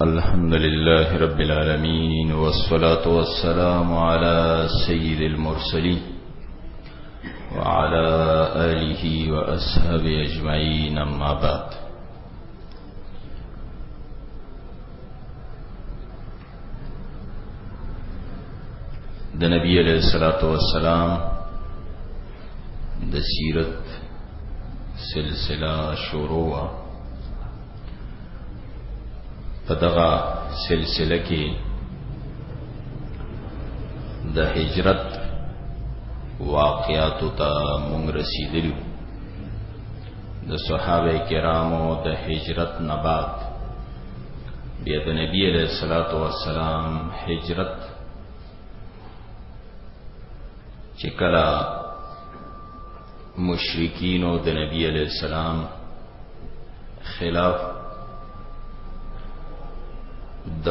الحمد لله رب العالمين والصلاة والسلام على سيد المرسلين وعلى آله وأصحابه أجمعين أما بعد د نبی علیہ الصلات والسلام د سیرت سلسله شروع په دغه سلسله کې د هجرت واقعاتو ته مونږ رسیدلیو د صحابه کرامو د هجرت نه بعد بیا د نبی علیہ الصلوۃ والسلام هجرت چې کله مشرکین او د نبی علی السلام خلاف د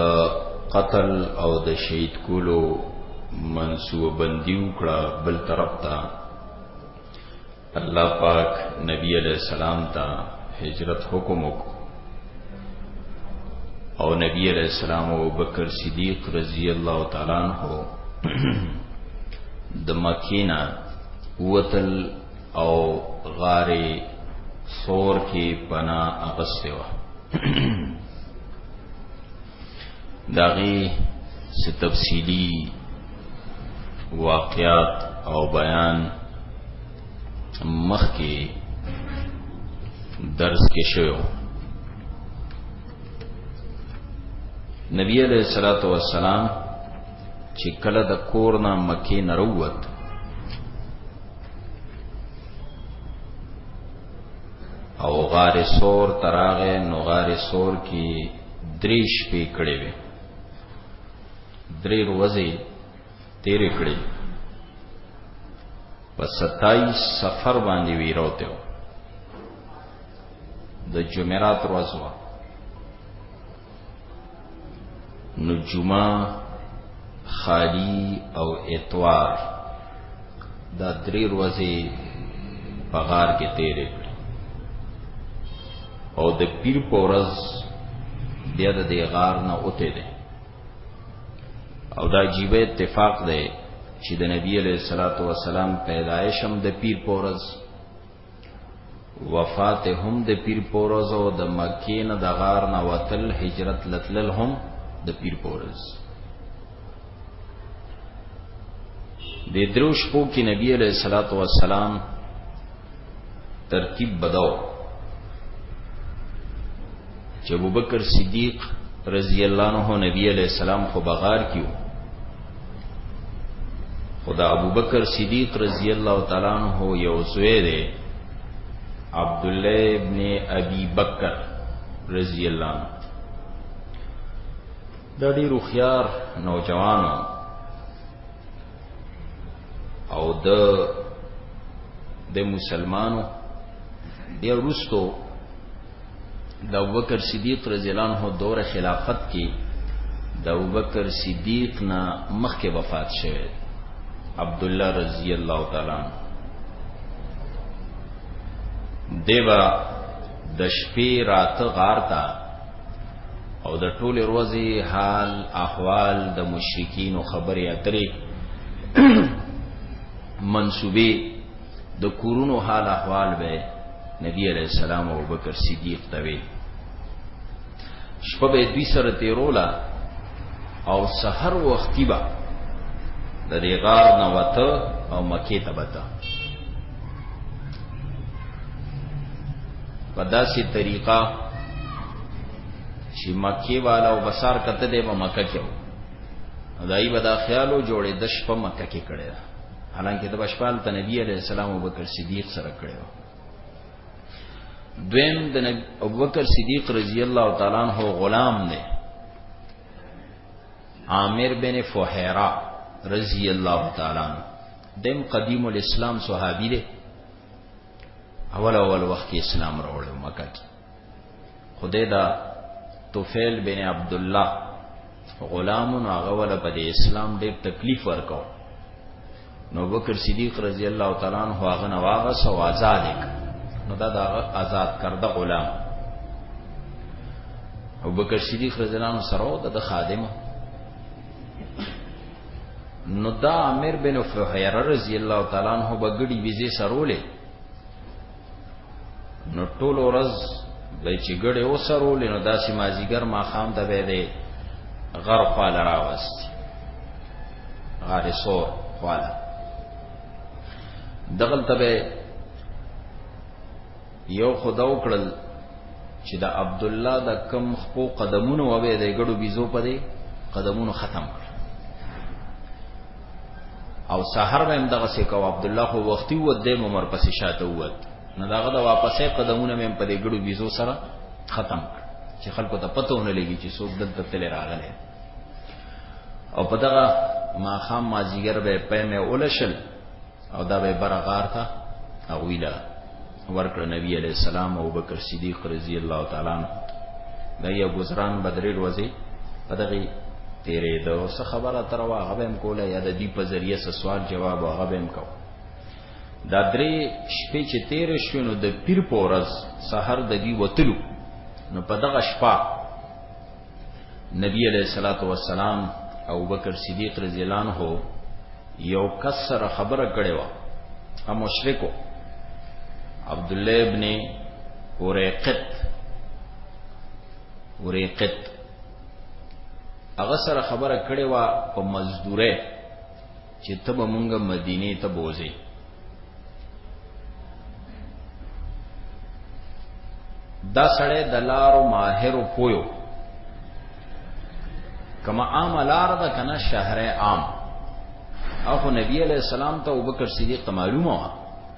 قتل او د شهید کولو منسوب بندي وکړه بل طرف ته الله پاک نبی علیہ السلام ته هجرت حکم وکړ او نبی علیہ السلام او بکر صدیق رضی الله تعالی عنہ د مکینا وتل او غار ثور کې پنا اغسته و داغي سے تفصیلی واقعات او بیان مخ کې درس کې شوو نبی علیہ الصلوۃ والسلام چې کله د کور نه مکه نه وروت او غار سور تراغه نو غار سور کې درې شپې کړې وې درې ورځې تیرې کړې په 27 سفر باندې ویروته د جمعرات ورځ وا نو جمعه خالی او اتوار دا درې ورځې په غار کې تیرې کړې او د پیر په ورځ بیا د دې غار نه اوته دی او دا عجیب اتفاق دی چې د نبی علیہ الصلوۃ والسلام پیدایش هم د پیر په ورځ وفات هم د پیر په ورځ او د مکې نه د غار نه وتل هجرت لتل هم د پیر په ورځ د دروش په کې نبی علیہ الصلوۃ والسلام ترتیب بداو چې ابوبکر صدیق رضی الله عنه نبی علیہ السلام خو بغار کیو خدا ابوبکر صدیق رضی الله تعالی عنہ یو زوی دی عبد الله ابن ابي بکر رضی الله عنه د ډیرو خيار نوجوانو او د د مسلمانو بیا وروسته د ابوبکر صدیق رضی الله عنه دور خلافت کې د ابوبکر صدیق نه مخکې وفات شوه عبد الله رضی الله تعالی عنہ دیوا د شپې رات غار ته او د ټول روزي حال احوال د مشرکین او خبرې اترې منسوبې د کورونو حال احوال به نبی علیہ السلام او بکر صدیق ته وی شپه به دوی سره تیرولا او سحر وختي به د دې غار نه وته او مکه ته بته په داسې طریقه چې مکی والا او بسار کته دی په مکه کې دای به دا خیالو جوړې د شپه مکه کې کړی حالانکه د بشپال ته نبی علی السلام او بکر صدیق سره کړی دویم د ابوبکر صدیق رضی الله تعالی عنہ غلام دی عامر بن فوهرا رضی الله تعالی عنہ دیم قدیم الاسلام صحابی دی اول اول وخت اسلام راوړل مکه کې خدای دا توفیل بن عبد الله غلام نو هغه ول په اسلام ډېر تکلیف ورکاو نو بکر صدیق رضی الله تعالی عنہ هغه نو هغه سو آزاد ک نو دا دا آزاد کرده غلام ابو بکر صدیق رضی الله عنه سره د خادمه نو دا عامر بن فحیره رضی الله تعالی عنہ بغړي ویزه سرولې نو ټول ورځ به چې ګړې و سرولې نو داسې مازیګر ما خام ته به دی غر خال راوست غار سور خال دغل ته به یو خو دا وکړل چې د عبدالله د کم خپو قدمونو وبه د ګړو بیزو په دی قدمونو ختم کړ او سحر به هم دغه سې کو عبدالله خو وختي و د عمر پسې شاته ووت نه داغه د واپسې قدمونه مې په دې ګړو بیزو سره ختم کړ چې خلکو ته پته ونه لګي چې څوک دلته تل راغلی او په دغه ما خام مازیګر به پېمه اولشل او دا به بره غار ته هغوی له ورکړه نبی علیه السلام او بکر صدیق رضی الله تعالی عنه دا یو ګزران بدرې ورځې په دغه تیرې ده او څه خبره تر واغه به هم کوله یا د دې په ذریعه څه سوال جواب هغه به هم کو دا درې شپې چې تیر شو نو د پیر پورز سحر د دې وتلو نو په دغه شپه نبی علیہ الصلوۃ والسلام او بکر صدیق رضی الله عنه یو کسر خبره کړې و ا مشرکو عبد الله ابن اوریقت اوریقت هغه سره خبره کړې و په مزدوره چې ته به مونږ مدینه ته بوزې دا سړی د لارو ماهر پویو کما عام لار ده کنه شهر عام اخو نبی علیہ السلام ته ابوبکر صدیق ته معلومه وا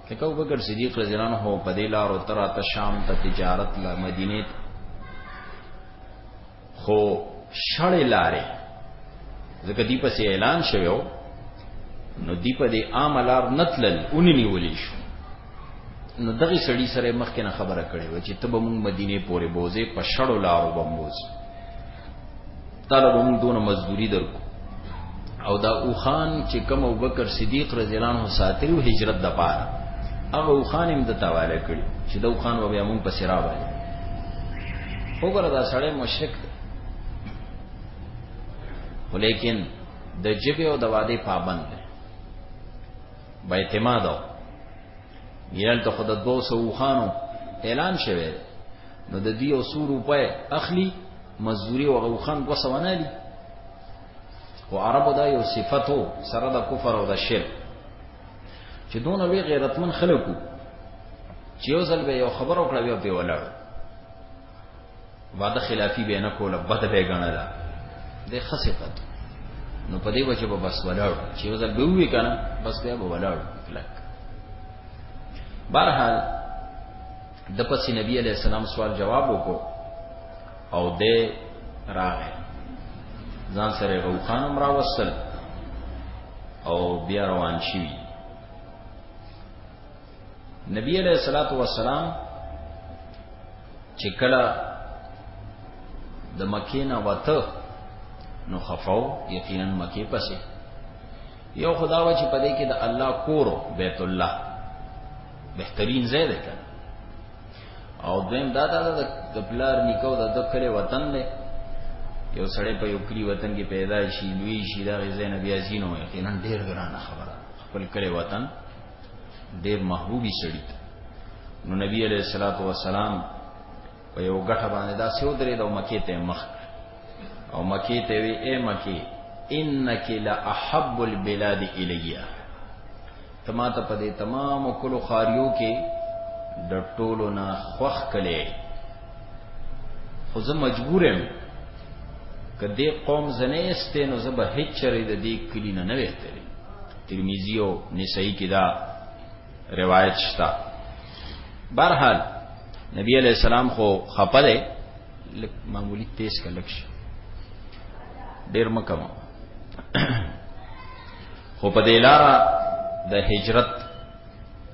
لکه ابوبکر صدیق رضی الله عنه په دې لارو تر ته شام ته تجارت لا مدینه خو شړې لارې ځکه دی پسې اعلان شویو نو دی په دې عام لار نتلل اونې نیولې شو نو دغه سړی سره مخکې نه خبره کړې و چې تب موږ مدینه پورې بوزې په شړو لارو بموز طالب موږ دونه مزدوري درکو او دا اوخان چې کوم ابوبکر صدیق رضی الله عنه ساتلو هجرت د پاره هغه اوخان هم د تاواله کړی چې دا اوخان و بیا مونږ په سرا باندې وګوره دا سړی مشرک دی ولیکن د جبه او د واده پابند دی با اعتماد او یل ته خود دو سو خانو اعلان شوه نو د دې او سور روپې اخلي مزدوري او غوخان کو سونه دي او عربو دا یو صفاتو سره د کفر او د شرک چې دون وی غیرتمن خلکو چې یو ځل به یو خبر او کړو په ولاړو وعده خلافی به نه کوله بد به غنله د خصفت نو په دې وجه به بس ولاړ چې وزل به وی کنه بس بیا به ولاړ کلک بهرحال د پسې نبی علی السلام سوال جواب وکړو او د راغې ځان سره غوخان امر وصل او بیا روان شي نبی علیہ الصلوۃ والسلام چې کله د مکې نه وته نو خفاو یقینا مکې پسې یو خدا و چې پدې کې د الله کور بیت الله بهترین ځای دی کنه او دویم دا دا د پلار نکاو د دکلې وطن دی یو سړی په یو کلی وطن کې پیدا شي لوی شي دا غزې نبی ازینو یقینا ډیر ګرانه خبره خپل کلی وطن ډیر محبوبي سړی نو نبی علیہ الصلوۃ والسلام په یو غټه باندې دا سیو درې د مکه ته مخ او مکه ته وی اے مکه انک لا احب البلاد الیا تما ته په دې تمام کلو خاریو کې د ټولو نه خوخ کله خو زه مجبورم کدی قوم زنه استینو زه به هیڅ چره د دې کلی نه نه وته ترمذی او نسائی کې دا روایت شته برحال نبی علیہ السلام خو خپه دی لک معمولی تیز کلک شي ډیر مکمه خو په دې لار د هجرت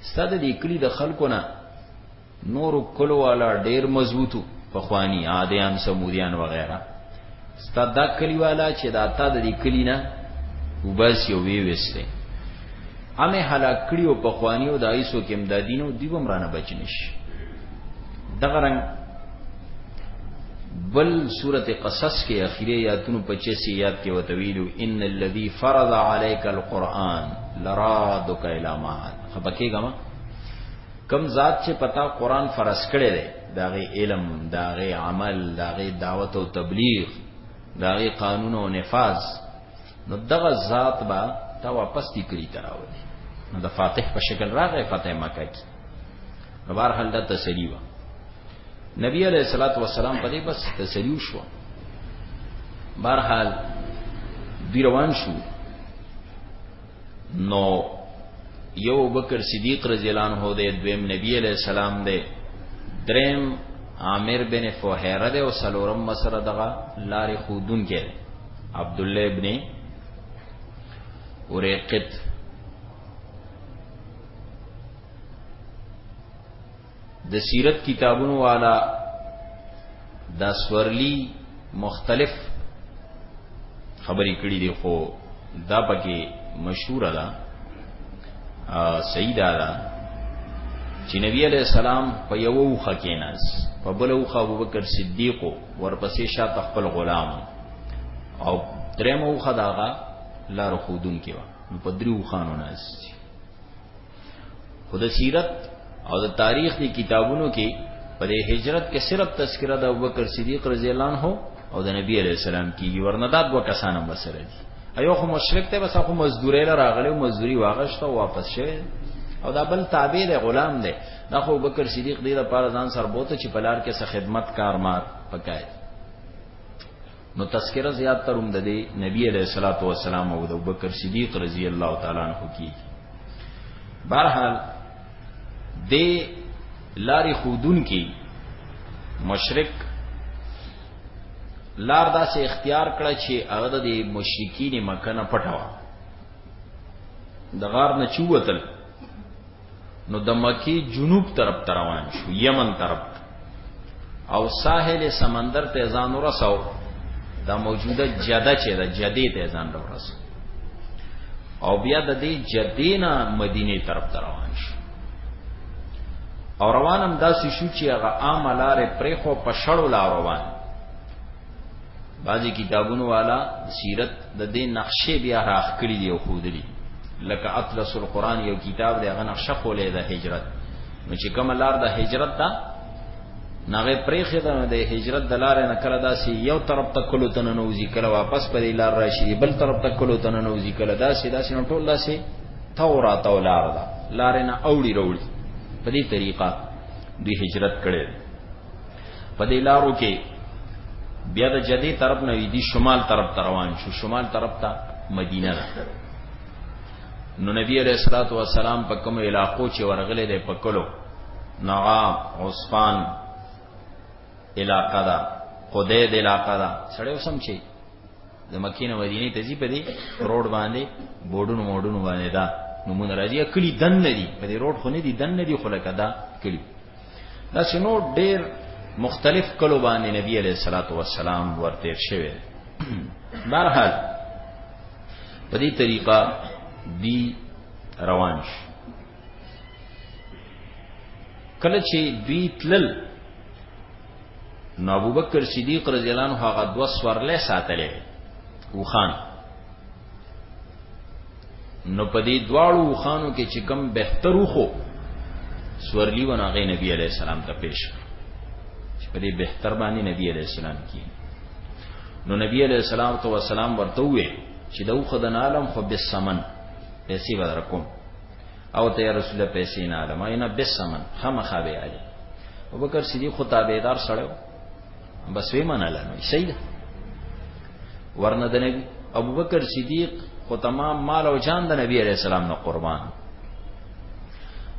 ستا د دې کلي د خلکو نه نورو کلو والا ډېر مضبوط وو، پخواني عادیان، ثمودیان وغیره. ستا دا کلي والا چې دا تا د دې کلي نه وباسي او ویې ویستی، همې هلاک کړي او پخواني او د هغوی څوک امدادي نه وو، دوی به هم رانه بچ نه شي. دغه رنګ بل سورت قصص کې اخیری یاتونو پچیسی یات کې وتویلو ان الذي فرض عليك القرآن لرادک الی معاد خپه کېږه ما کم ذات چې پتا قران فرض کړی دی داغه علم داغه عمل داغه دعوت او تبلیغ داغه قانون او نفاذ نو دغه ذات با تا واپس کی کړی تراوی نو د فاتح په شکل راغی فاتح مکه کی بهر حال دا تسلی و نبی علیہ الصلوۃ والسلام په دې بس تسلی شو بهر حال دی روان شو نو یو بکر صدیق رضی الله عنه دی دویم نبی علیہ السلام دی دریم عامر بن فوهره دی او سلورم مسره دغه لارې خودون کې عبد الله ابن ورقت د سیرت کتابونو والا دا سورلی مختلف خبرې کړې دي خو دا پکې مشهور ده صحیح ده چې نبی علیہ السلام په یو وخه کې ناس په بل وخه ابوبکر صدیق ورپسې شاته خپل غلام او درېمو خداغه لار خودون کې و نو په دریو خانو ناشتي خو د سیرت او د تاریخ دی کتابونو کې په هجرت کې صرف تذکرہ د ابوبکر صدیق رضی الله عنه او د نبی علی السلام کیږي ورندا دوه کسان هم سره دي ایو خو مشرک ته بس خو مزدوري لره راغلی مزدوري واغشته واپس شوه او دا بل تابع دی غلام دی دا خو بکر صدیق دی لپاره ځان سر بوته چې پلار کې څه خدمت کار مار پکای نو تذکره زیات تروم د نبی علیہ الصلوۃ والسلام او د ابوبکر صدیق رضی الله تعالی عنہ کی بہرحال د لاری خودون کی مشرک لار دا سه اختیار کړه چې هغه د مشرکین مکه نه پټوا د غار نه چوتل نو د مکی جنوب طرف ته روان شو یمن طرف ته او ساحل سمندر ته ځان ورساو دا موجوده جده چې دا جدې ته ځان ورساو او بیا د دې جدې نه مدینه طرف ته روان شو او روانم داسې شو چې هغه عام لارې پرې خو په شړو لار روان بعضی کتابونو والا سیرت د دې نقشې بیا راخ کړی دی او خودلی لکه اطلس القرآن یو کتاب دی هغه نقشه خولې د هجرت نو چې کوم لار د هجرت ده نغه پرېخه ده د هجرت د لارې نه کړه داسې یو طرف ته کلو تنه نوځي کله واپس پر لار راشي بل طرف ته کلو تنه نوځي کله داسې داسې نو ټول داسې تورا تو لار ده لارې نه اوړي وروړي په دې طریقه د هجرت کړي په دې لارو کې بیا د جدې طرف نه دی شمال طرف ته روان شو شمال طرف ته مدینه ده نو نبی علیہ الصلوۃ والسلام په کوم علاقو چې ورغله ده په کلو نعام عثمان علاقه ده قدید علاقه ده سړیو سم چی د مکې نه مدینې ته ځي په دې روډ باندې بورډونو موډونو باندې دا نمونه راځي کلی دن نه دي په دې روډ خو نه دي دن نه دي خو لکه دا کلی دا شنو ډېر مختلف کلو باندې نبی عليه الصلاه والسلام ورته شوی بهرحال په دې طریقه دی روان شي کله چې دوی تلل نو ابو بکر صدیق رضی الله عنه هغه دو سورلې ساتلې وخان نو په دې دواړو وخانو کې چې کم بهتر وخو سورلی ونه غي نبی عليه السلام ته پیش چې په دې بهتر باندې نبی عليه السلام کې نو نبی عليه السلام تو والسلام ورته وې چې دوخه د عالم خو بالسمن پیسې ورکوم او ته رسول پیسې نه علم اینا بسمن خامخا به علي ابوبکر صدیق خو تابعدار سره بس وی منل نو صحیح ده ورنه د نبی ابوبکر صدیق خو تمام مال او جان د نبی علی السلام نه قربان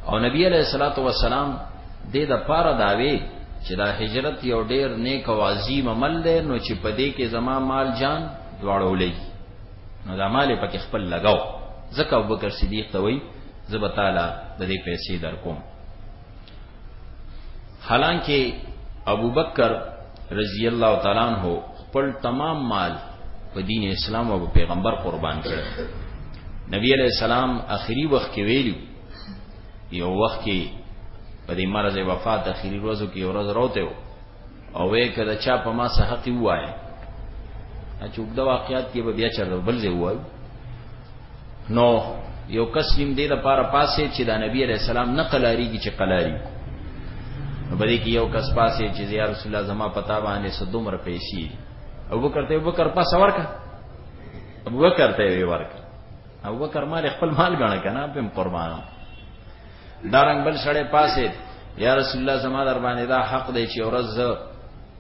او نبی علی الصلوۃ والسلام د د پاره داوي چې دا هجرت یو ډیر نیک او عظیم عمل دی نو چې پدې کې زما مال جان دواړو لګي نو دا مال یې پکې خپل لګاو ځکه ابوبکر صدیق ته وایي زه به تاله د دې پیسې درکوم حالانکه ابوبکر رضی الله تعالی عنہ خپل تمام مال په دین اسلام او پیغمبر قربان کړ نبی علیہ السلام اخری وخت کې ویلو یو وخت کې په دې مرز وفات اخری ورځو کې ورځ راوته او وې کړه چا په ما سه حق وای چې وګدا واقعیت کې به بیا چرته بل ځای وای نو یو کس نیم دې د پاره پاسې چې دا نبی عليه السلام نه قلاری کی چې قلاری نو بلې کې یو کس پاسې چې یا رسول الله زما پتا باندې صدومر پیسې او بکر ته بکر پاس ورکا ابو بکر ته وی ورکا ابو بکر مال خپل مال غاڼه کنه په قربانو دارنګ بل سړی پاسې یا رسول الله زما در باندې دا حق دی چې ورځ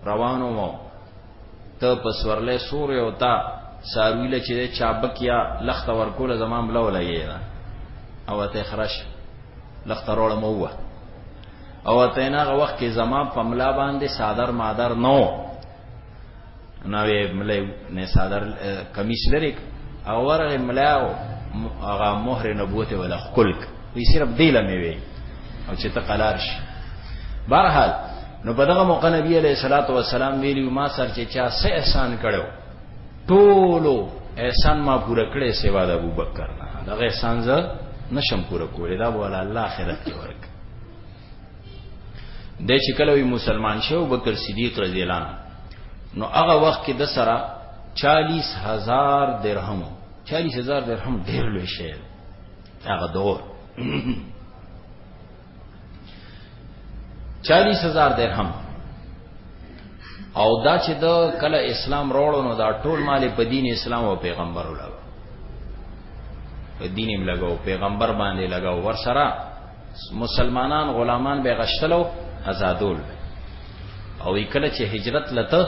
روانو مو ته پسورلې سور یو تا سارویل چې چابک یا لخت ورکول زما ملو لګی دا او ته خرش لخت روړ مو او ته نه وخت کې زما پملا باندې صادر مادر نو نو یې ملای نه صدر کمیس لري او ورغه ملاو هغه مهر نبوت ولا خلق وی صرف دی لمه وی او چې ته قلار شي بهرحال نو په دغه موقع نبی علیہ الصلوۃ والسلام ویلی ما سر چې چا سه احسان کړو ټولو احسان ما پوره کړې سیوا د ابوبکر نه دغه احسان زه نشم پوره کولې دا بوله الله آخرت کې ورک د چې کله وی مسلمان شو بکر صدیق رضی الله عنه نو هغه وخت کې د سره 40000 درهم 40000 درهم ډیر لوی شی هغه دور 40000 درهم او دا چې د کله اسلام راوړو نو دا ټول مال په دین اسلام او پیغمبر ولاو په دین یې لګاو پیغمبر باندې لګاو ور سره مسلمانان غلامان به غشتلو آزادول او کله چې هجرت لته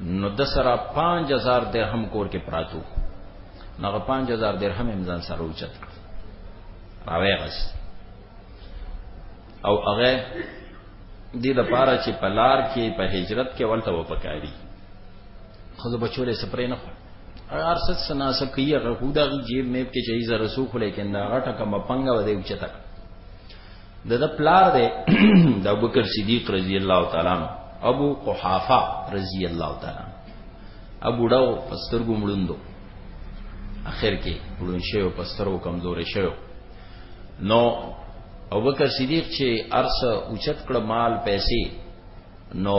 نو د سره 5000 درهم کور کې پراتو نو 5000 درهم امزان سره اوچت راوي غس او هغه دې د پاره چې په لار کې په هجرت کې ولته و پکاري خو د بچو له سپرې نه خو هر څه سنا سکیه هغه خو د جیب میب کې چي زره سو خو لیکن دا غټه کوم پنګه ودی چې تک د د پلار دی د ابوبکر صدیق رضی الله تعالی عنہ ابو قحافه رضی الله تعالی ابو ډاو پسترګو مړوندو اخر کې مړون شیو پسترو کمزورې شیو نو او بکر صدیق چې ارس اوچت کړ مال پیسې نو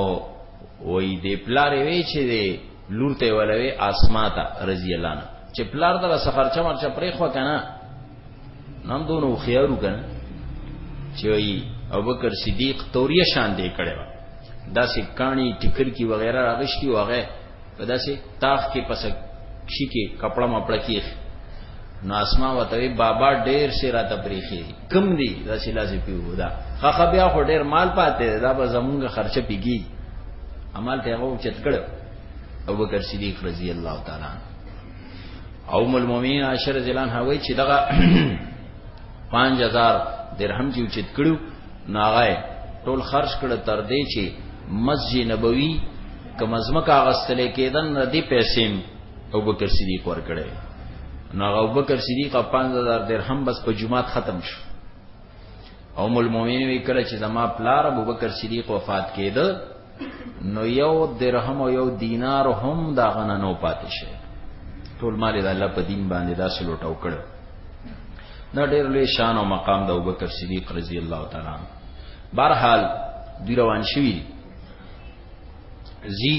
وای دې پلار وی چې دې لور ته ولوي اسماته رضی الله عنها چې پلار دغه سفر چا مرچا پرې خو کنه نام دونو خيارو کنه چې وای او بکر صدیق توریه شان دې کړو دا سکانی ټکر کی وغیرہ راغشتي وغه په داسې تاخ کې پس شي کې کپړه مپړه کیخ نو اسما وتوی بابا ډیر شي را تبریخي کم دی دا شي لازم پیو دا خخه بیا خو ډیر مال پاتې دا به زمونږ خرچه پیږي عمل ته هغه چت کړو ابو بکر صدیق رضی الله تعالی او ام المؤمنین عائشہ رضی الله عنها وی چې دغه 5000 درهم چې چت کړو ناغای ټول خرج کړ تر دې چې مسجد نبوي کوم ځمکه غستل کېدن ردی پیسې او بکر صدیق ور کړې نو او بکر صدیق 5000 درهم بس په جمعات ختم شو او مول مومنین وی کړ چې زما پلار ابو بکر صدیق وفات کېده نو یو درهم او یو دینار هم دا غنه نو پاتې شي ټول مال د الله په دین باندې دا سلوټو کړ دا ډېر لوی شان او مقام د ابوبکر صدیق رضی الله تعالی عنہ بهرحال دی روان شوی زی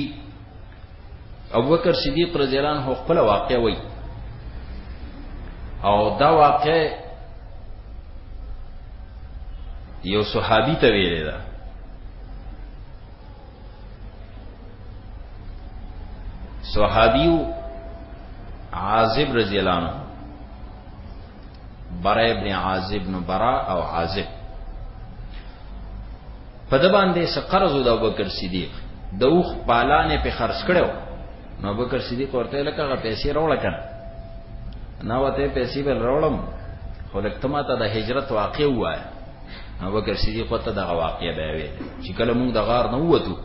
ابوبکر صدیق رضی الله عنه خپل واقع وای او دا واقع یو صحابي ته ویل دا صحابیو عازب رضی الله عنه برا ابن عازب نو برا او عازب په د باندې څه قرض د ابوبکر صدیق د اوخ پالانې په خرج کړو نو ابوبکر صدیق ورته لکه غ پیسې راوړل کړه نو وته پیسې بل راوړم خو لکه ما ته د هجرت واقع وای ابوبکر صدیق ته د واقع به وي چې کله موږ د غار نه ووتو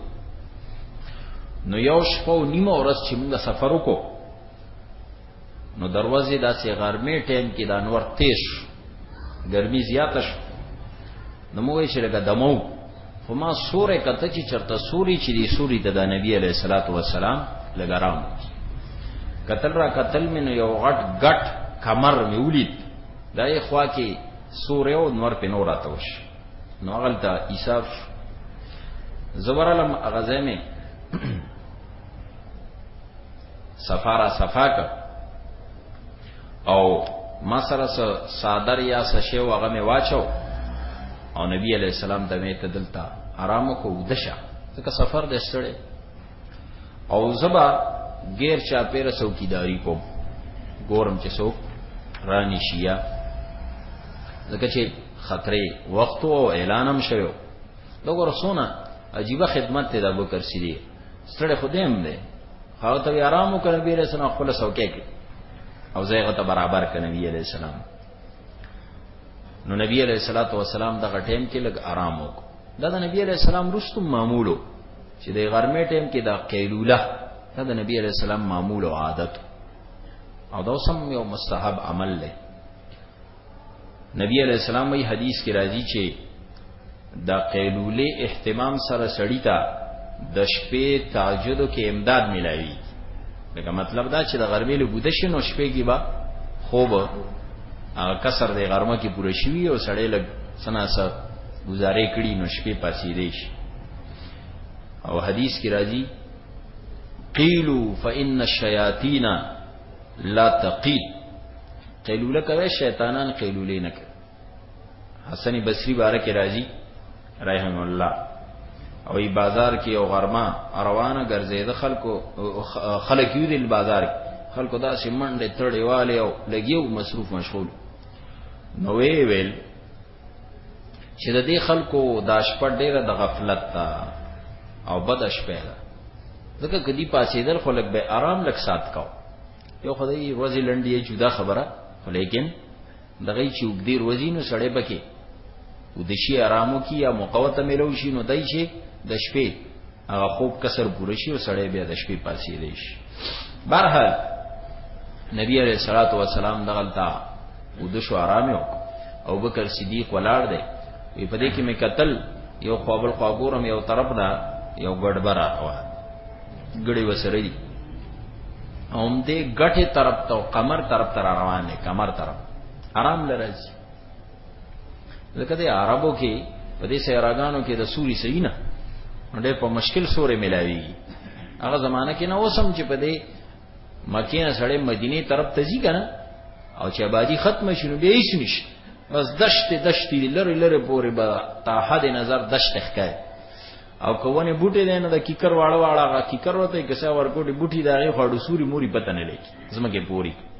نو یو شپه او نیمه ورځ چې موږ سفر وکړو نو دروازه داسې غرمه ټیم کې د انور تیز ګرمي زیاته شو نو موږ یې لکه دمو خو ما سورې کته چې چرته سوري چې دی سوري ته د نبی علیه الصلاۃ والسلام لګرام قتل را قتل مې نو یو غټ غټ کمر مې ولید دای خوا کې سورې او نور په نور اتوش نو غلطه حساب زبرالم غزمه صفا را صفا کړ او ما سره صادر یا سشه او هغه می واچو او نبی علی السلام ته می ته دلته آرام کو ودشه ځکه سفر د ستړي او زبا غیر چا پیر څوکیداری کوم ګورم چې څوک رانی شیا ځکه چې خطرې وخت او اعلانم شوو دغه رسونه عجیب خدمت ته د ابوبکر صدیق ستړي خدایم دی هغه ته آرام وکړ نبی علیہ السلام خپل سوکې کې او زیغه ته برابر کړ نبی علیہ السلام نو نبی علیہ الصلوۃ والسلام دغه ټیم کې لګ آرام وکړ دا د نبی علیہ السلام رستم معمولو چې د غرمې ټیم کې دا قیلوله دا د نبی علیہ السلام معمول او عادت او دا سم یو مستحب عمل دی نبی علیہ السلام وی حدیث کی راضی چه دا قیلوله احتمام سره سړی تا د شپې تهجد کې امداد ملایوي دا مطلب دا چې د غرمې له بوده شي نو شپې کې با خوب هغه کسر دی غرمه کې پوره شي او سړی لګ سناسه گزارې کړي نو شپې پاسې دی شي او حدیث کې راځي قیلو فإن الشیاطین لا تقیل قیلوله کوي شیطانان قیلوله نه کوي حسن بصری بارک راضی رحم الله او ای بازار کې او غرما روانه ګرځي د خلکو خلک یو د بازار خلکو دا سیمنډه تړېواله او لګیو مصروف مشغول نو وی ویل چې د دې خلکو دا شپه ډېره د غفلت ده او بد شپه ده ځکه کدی پاسېدل خو لګ به آرام لګ سات کاو یو خدای ورځې لنډي جدا خبره خو لیکن دغه چې وګدي ورځې نو سړې بکې ودشي آرامو کی یا مقوته ملو شي نو دای شي د شپې هغه خوب کسر پوره شي او سړی بیا د شپې پاسېدی شي برحال نبی علیہ الصلوۃ والسلام دغلتا او د شو آرام یو او بکر صدیق ولاړ دی وی په دې کې مې قتل یو خوابل خواګورم یو طرف دا یو ګډبر راغوا ګړي وسره دي هم دې ګټه طرف ته قمر طرف ته روان دي قمر طرف آرام لرځي لکه د عربو کې په دې سیراګانو کې د سوري سینه ډېر په مشکل سورې ملاوي هغه زمانہ کې نه اوسم چې په دې مکه نه سړې مدینه طرف ته ځي کنه او چې آبادی ختم شونه به هیڅ نشي بس دشت دشت لری لری پورې به تر حد نظر دشت ښکاري او کوونه بوټي دینه د کیکر واړه واړه کیکر وته کسه ورکوټي بوټي دغه خړو سوري موري پته نه لګي زمکه پوری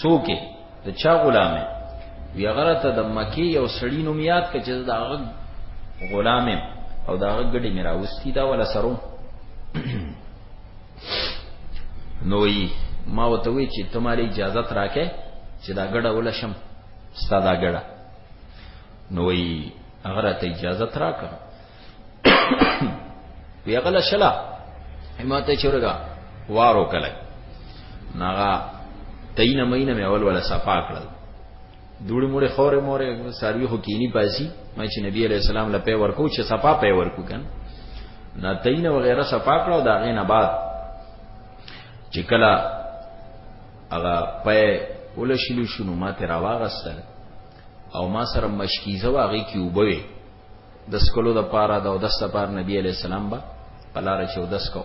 سوکه د چا غلامه وی غره ته د مکی یو سړی نوم یاد کچ د هغه غلامه او د هغه ګډي میراوستی دا ولا سرو نوې ما وته وی چې تمہاری اجازه راکې چې دا ګډه ولشم ستا دا ګډه نوې هغه ته اجازه راکړه وی غلا شلا همته چورګه وارو کله ناغا تینه مینه مې اول ولا صفا کړل دوړي موړي خوره موره ساروی خو کینی پاسی ما چې نبی علی السلام لپاره ورکو چې صفا پې ورکو کن نه تینه وغیرہ صفا کړو دا غینه بعد چې کله هغه پې ولشلو شنو ما ته راواغستل او ما سره مشکیزه واغې کې وبوي د سکلو د پاره د اودس د پاره نبی علی السلام با په لار چې اودس کو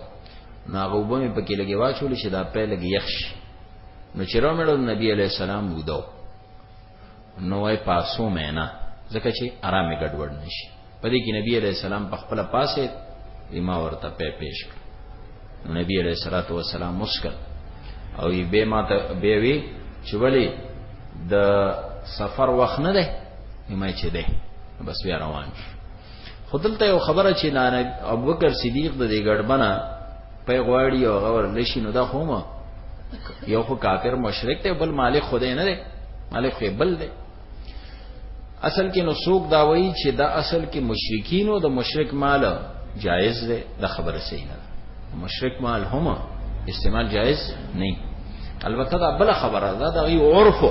نو هغه وبه مې پکې لګي واچول شي دا په لګي یخش نو چې را مړ نبی علی السلام ودو نو وای پاسو مې نه ځکه چې آرامي ګډوډ نشي په دې کې نبی علی السلام په خپل پاسه ما ورته په پیش کړ نبی علیہ الصلوۃ والسلام مسکل او یې به ما ته به وی چې ولی د سفر وخت نه ده ما چې ده بس بیا روان شو خودلته یو خبره چې نه ابوبکر صدیق د دې ګډبنه په غواړي او غور لشي نو دا خومه یو خو کافر مشرک ته بل مالک خدای نه دی مالک خو بل دی اصل کې نو څوک دا وایي چې دا اصل کې مشرکین او د مشرک مال جایز دی دا خبره صحیح نه مشرک مال هم استعمال جایز نه البته دا بل خبره ده دا غي عرف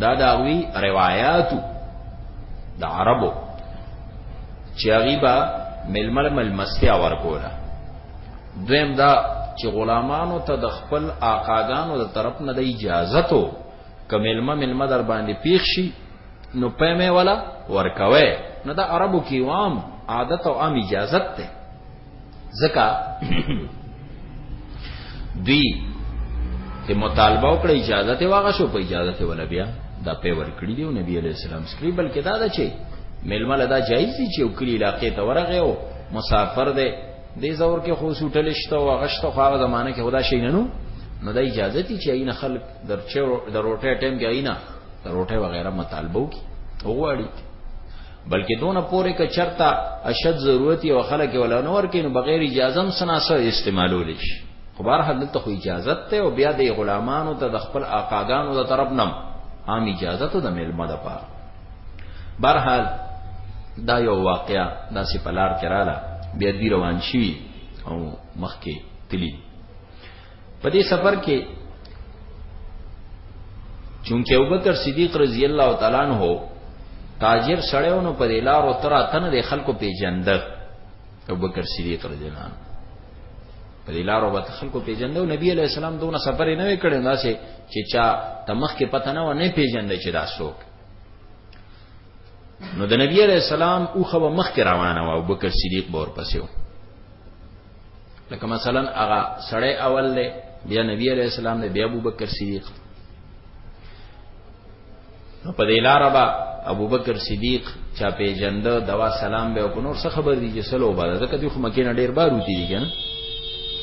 دا دا غي روایت د عربو چې غیبا ململ مل مستیا ورکوله دویم دا چې غلامانو ته د خپل آقاګانو د طرف نه د اجازه ته که ملما ملما در باندې پیښ شي نو پېمه ولا ورکوي نو دا عربو کې عام عادت او عام اجازت ده ځکه دوی ته مطالبه وکړه اجازه ته واغ شو په اجازه ته ولا بیا دا په ور کړی دی نبی علیہ السلام سکری بلکې دا ده چې ملما لدا جایز دي چې وکړي علاقې ته ورغه او مسافر دی دې زور کې خو سوټل شته او غشت خو هغه زمانه کې خدا شي نه نو نو دا اجازه دي چې عین خلک درچه د روټه ټیم کې اینا د روټه وغیرہ مطالبه وکي وغواړي بلکې دونه پوره ک چرتا اشد ضرورت او خلک ولا نور کین بغیر اجازه هم سناسه استعمالول شي خو بهر حل ته خو اجازه ته او بیا د غلامانو ته د خپل آقاګانو د طرف نم عام اجازه ته د ملما د پاره بهر حال دا یو واقعیا دا سی پلار کراله بیا دی روان شي او مخکې تلی په دې سفر کې چونکه ابوبکر صدیق رضی الله تعالی عنہ تاجر سړیونو په لار او تر اتنه د خلکو پیجند ابوبکر صدیق رضی الله عنه په لار او خلکو پیجند او نبی علیہ السلام دونه سفر نه وکړي دا سه چې چا تمخ کې پته نه و نه پیجند چې دا څوک نو د نبی علیہ السلام او خو مخ کې روانه و ابوبکر صدیق بور پسیو لکه مثلا هغه سړی اول دی بیا نبی علیہ السلام دی بیا ابوبکر صدیق نو په دې لار به ابوبکر صدیق چا پیجند دوا سلام به وکړو څه خبر دي چې سلو باندې ځکه دوی خو مکه نه ډیر بار وتی دي کنه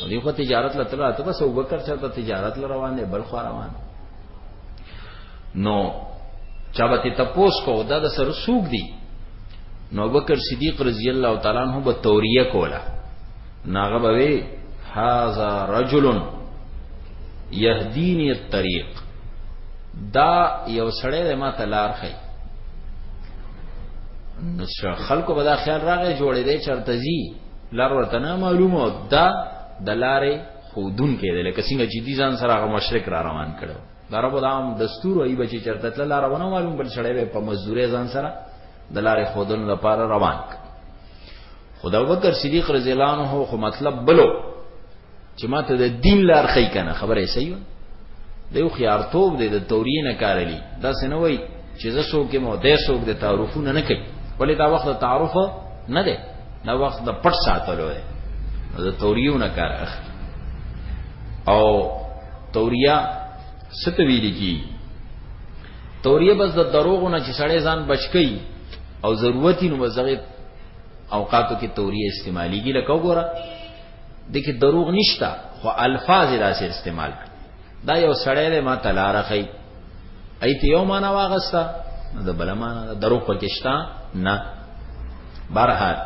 دوی خو تجارت لته راته بس ابوبکر چا ته تجارت روان دی بل خو روان دی نو چا به ته تپوس کو دا د سر سوق دی نو بکر صدیق رضی الله تعالی عنہ به توریه کولا ناغه به وی هاذا رجل يهديني الطريق دا یو سړی د ما تلار خي نو خلکو به دا خیال راغی جوړې دی چرته زی لار ورته نه معلومه دا د لارې خودون کې دی لکه څنګه چې دي ځان سره غو مشرک را روان کړو د عربو د عام دستور وایي بچی چرته تل لار ونه معلوم بل سړی به په مزدوري ځان سره د لارې خودن لپاره روان ک خدا بکر صدیق رضی الله عنه خو مطلب بلو چې ماته د دین لار خی کنه خبره صحیح دیو خيارتوب دی د تورین کار لی دا سنوي چې زه سو کې مو د سو د تعارفونه نه کوي ولې دا وخت تعارف نه دی دا وخت د پټ ساتلو دی د توریو نه کار اخلي او توریا ست ویل کی توریا بس د دروغو نه چې سړی ځان بچکی او ضرورتي نو زغه اوقاتو کې توریا استعماليږي لکه وګوره د کې دروغ نشتا خو الفاظ داسې استعمال دا یو سړی له ما تلاره خي ایت یو معنا واغستا د بل معنا دروغ پکې شتا نه برحال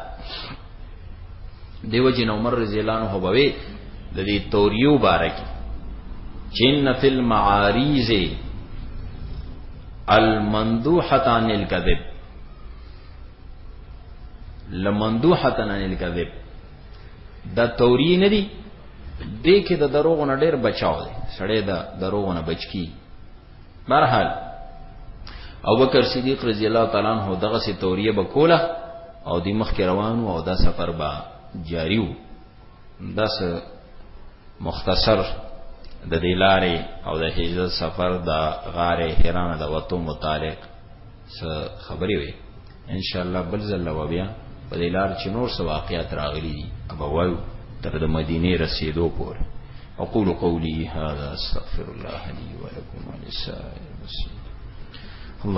دیو جن عمر رضی الله عنه بوي د دې توریو بارکی چین فی المعاریز المندوحه عن الكذب لمندوحه عن الكذب دا توری نه دی دې کې د دروغ نه ډېر بچاو دی سړی د دروغ نه بچکی برحال او بکر صدیق رضی الله تعالی عنہ دغه سي توریه بکوله او د مخ کې روانو او دا سفر با جاری وو داس مختصر د دې لارې او د هجرت سفر د غار حیران د وته متعلق څه خبرې وي ان شاء الله بل ځل و بیا په دې لار چې نور څه واقعیت راغلي دي ابا وایو تر د مدینه رسیدو پورې اقول قولي هذا استغفر الله لي ولكم ولسائر المسلمين